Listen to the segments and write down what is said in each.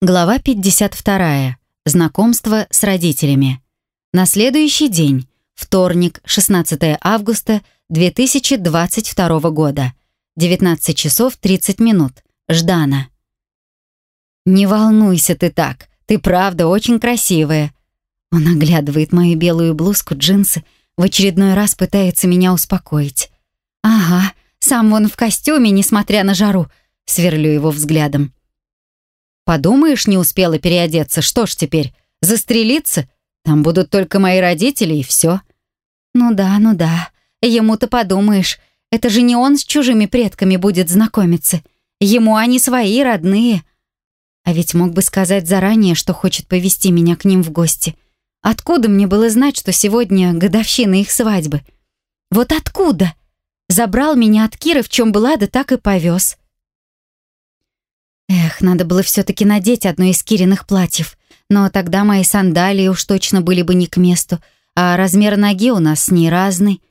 Глава 52. Знакомство с родителями. На следующий день, вторник, 16 августа 2022 года, 19 часов 30 минут. Ждана. «Не волнуйся ты так, ты правда очень красивая». Он оглядывает мою белую блузку, джинсы, в очередной раз пытается меня успокоить. «Ага, сам вон в костюме, несмотря на жару», сверлю его взглядом. Подумаешь, не успела переодеться, что ж теперь, застрелиться? Там будут только мои родители и все. Ну да, ну да, ему-то подумаешь, это же не он с чужими предками будет знакомиться. Ему они свои, родные. А ведь мог бы сказать заранее, что хочет повести меня к ним в гости. Откуда мне было знать, что сегодня годовщина их свадьбы? Вот откуда? Забрал меня от Киры, в чем была, да так и повез. Эх, надо было все-таки надеть одно из Кириных платьев. Но тогда мои сандалии уж точно были бы не к месту, а размер ноги у нас с ней разный.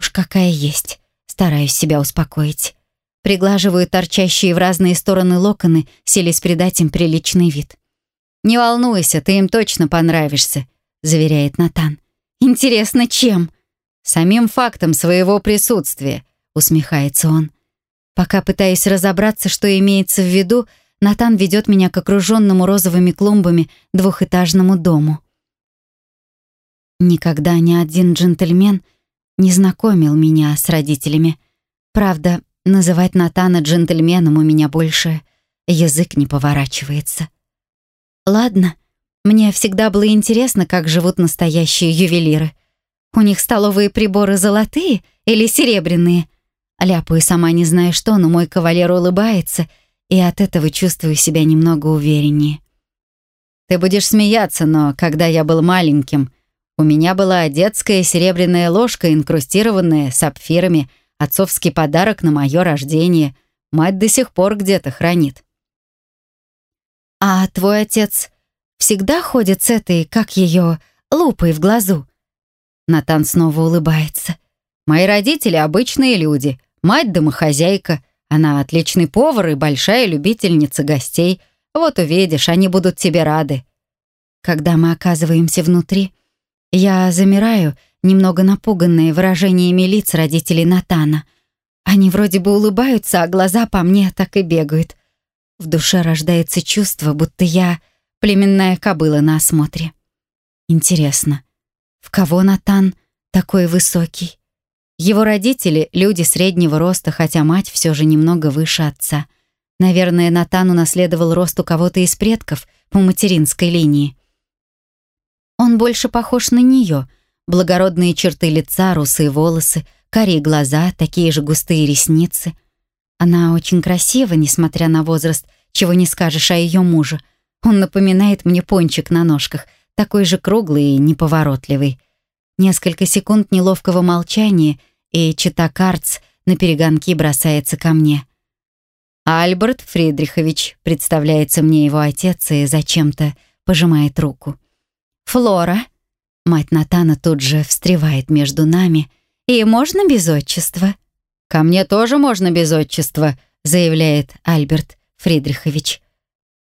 Уж какая есть. Стараюсь себя успокоить. Приглаживаю торчащие в разные стороны локоны, селись придать им приличный вид. «Не волнуйся, ты им точно понравишься», — заверяет Натан. «Интересно, чем?» «Самим фактом своего присутствия», — усмехается он. Пока пытаюсь разобраться, что имеется в виду, Натан ведет меня к окруженному розовыми клумбами двухэтажному дому. Никогда ни один джентльмен не знакомил меня с родителями. Правда, называть Натана джентльменом у меня больше язык не поворачивается. Ладно, мне всегда было интересно, как живут настоящие ювелиры. У них столовые приборы золотые или серебряные — Ляпаю сама не зная что, но мой кавалер улыбается, и от этого чувствую себя немного увереннее. Ты будешь смеяться, но когда я был маленьким, у меня была детская серебряная ложка, инкрустированная сапфирами, отцовский подарок на мое рождение. Мать до сих пор где-то хранит. «А твой отец всегда ходит с этой, как ее, лупой в глазу?» Натан снова улыбается. «Мои родители — обычные люди. Мать домохозяйка, она отличный повар и большая любительница гостей. Вот увидишь, они будут тебе рады. Когда мы оказываемся внутри, я замираю, немного напуганная выражениями лиц родителей Натана. Они вроде бы улыбаются, а глаза по мне так и бегают. В душе рождается чувство, будто я племенная кобыла на осмотре. Интересно, в кого Натан такой высокий? Его родители — люди среднего роста, хотя мать все же немного выше отца. Наверное, Натан унаследовал рост у кого-то из предков по материнской линии. Он больше похож на нее. Благородные черты лица, русые волосы, карие глаза, такие же густые ресницы. Она очень красива, несмотря на возраст, чего не скажешь о ее муже. Он напоминает мне пончик на ножках, такой же круглый и неповоротливый. Несколько секунд неловкого молчания, и чита Карц на перегонки бросается ко мне. «Альберт Фридрихович», представляется мне его отец и зачем-то пожимает руку. «Флора», мать Натана тут же встревает между нами, «и можно без отчества?» «Ко мне тоже можно без отчества», заявляет Альберт Фридрихович.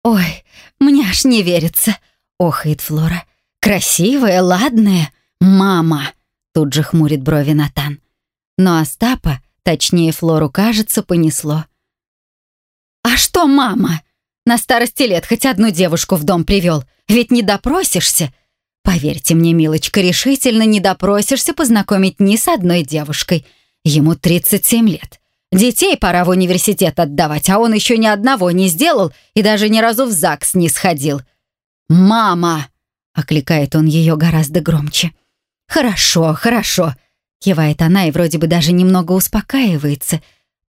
«Ой, мне аж не верится», — охает Флора. «Красивая, ладная, «Мама!» — тут же хмурит брови Натан. Но Остапа, точнее Флору, кажется, понесло. «А что, мама? На старости лет хоть одну девушку в дом привел, ведь не допросишься?» Поверьте мне, милочка, решительно не допросишься познакомить ни с одной девушкой. Ему 37 лет. Детей пора в университет отдавать, а он еще ни одного не сделал и даже ни разу в ЗАГС не сходил. «Мама!» — окликает он ее гораздо громче. «Хорошо, хорошо», — кивает она и вроде бы даже немного успокаивается.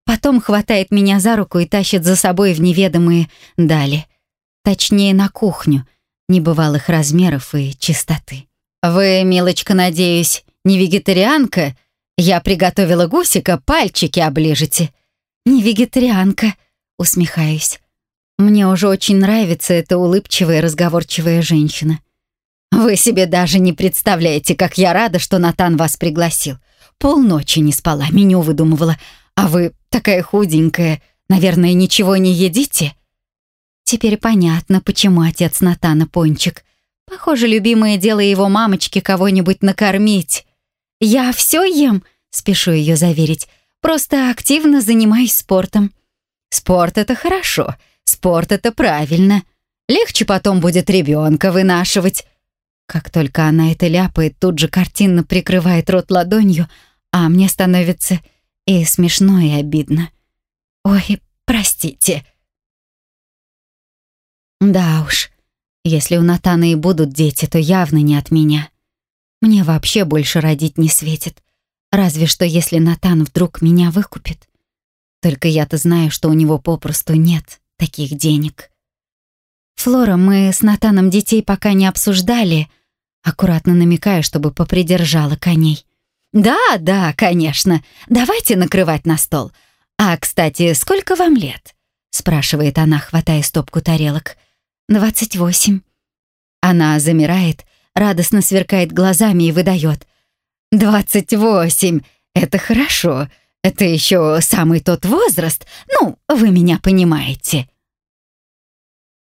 Потом хватает меня за руку и тащит за собой в неведомые дали. Точнее, на кухню, небывалых размеров и чистоты. «Вы, милочка, надеюсь, не вегетарианка? Я приготовила гусика, пальчики оближете». «Не вегетарианка», — усмехаюсь. Мне уже очень нравится эта улыбчивая, разговорчивая женщина. Вы себе даже не представляете, как я рада, что Натан вас пригласил. Полночи не спала, меню выдумывала. А вы такая худенькая, наверное, ничего не едите?» Теперь понятно, почему отец Натана пончик. Похоже, любимое дело его мамочки кого-нибудь накормить. «Я все ем», — спешу ее заверить. «Просто активно занимаюсь спортом». «Спорт — это хорошо. Спорт — это правильно. Легче потом будет ребенка вынашивать». Как только она это ляпает, тут же картинно прикрывает рот ладонью, а мне становится и смешно, и обидно. «Ой, простите». Да уж, если у Натана и будут дети, то явно не от меня. Мне вообще больше родить не светит. Разве что если Натан вдруг меня выкупит. Только я-то знаю, что у него попросту нет таких денег. Флора, мы с Натаном детей пока не обсуждали, аккуратно намекая, чтобы попридержала коней. «Да, да, конечно. Давайте накрывать на стол. А, кстати, сколько вам лет?» — спрашивает она, хватая стопку тарелок. «Двадцать восемь». Она замирает, радостно сверкает глазами и выдает. «Двадцать восемь! Это хорошо. Это еще самый тот возраст. Ну, вы меня понимаете».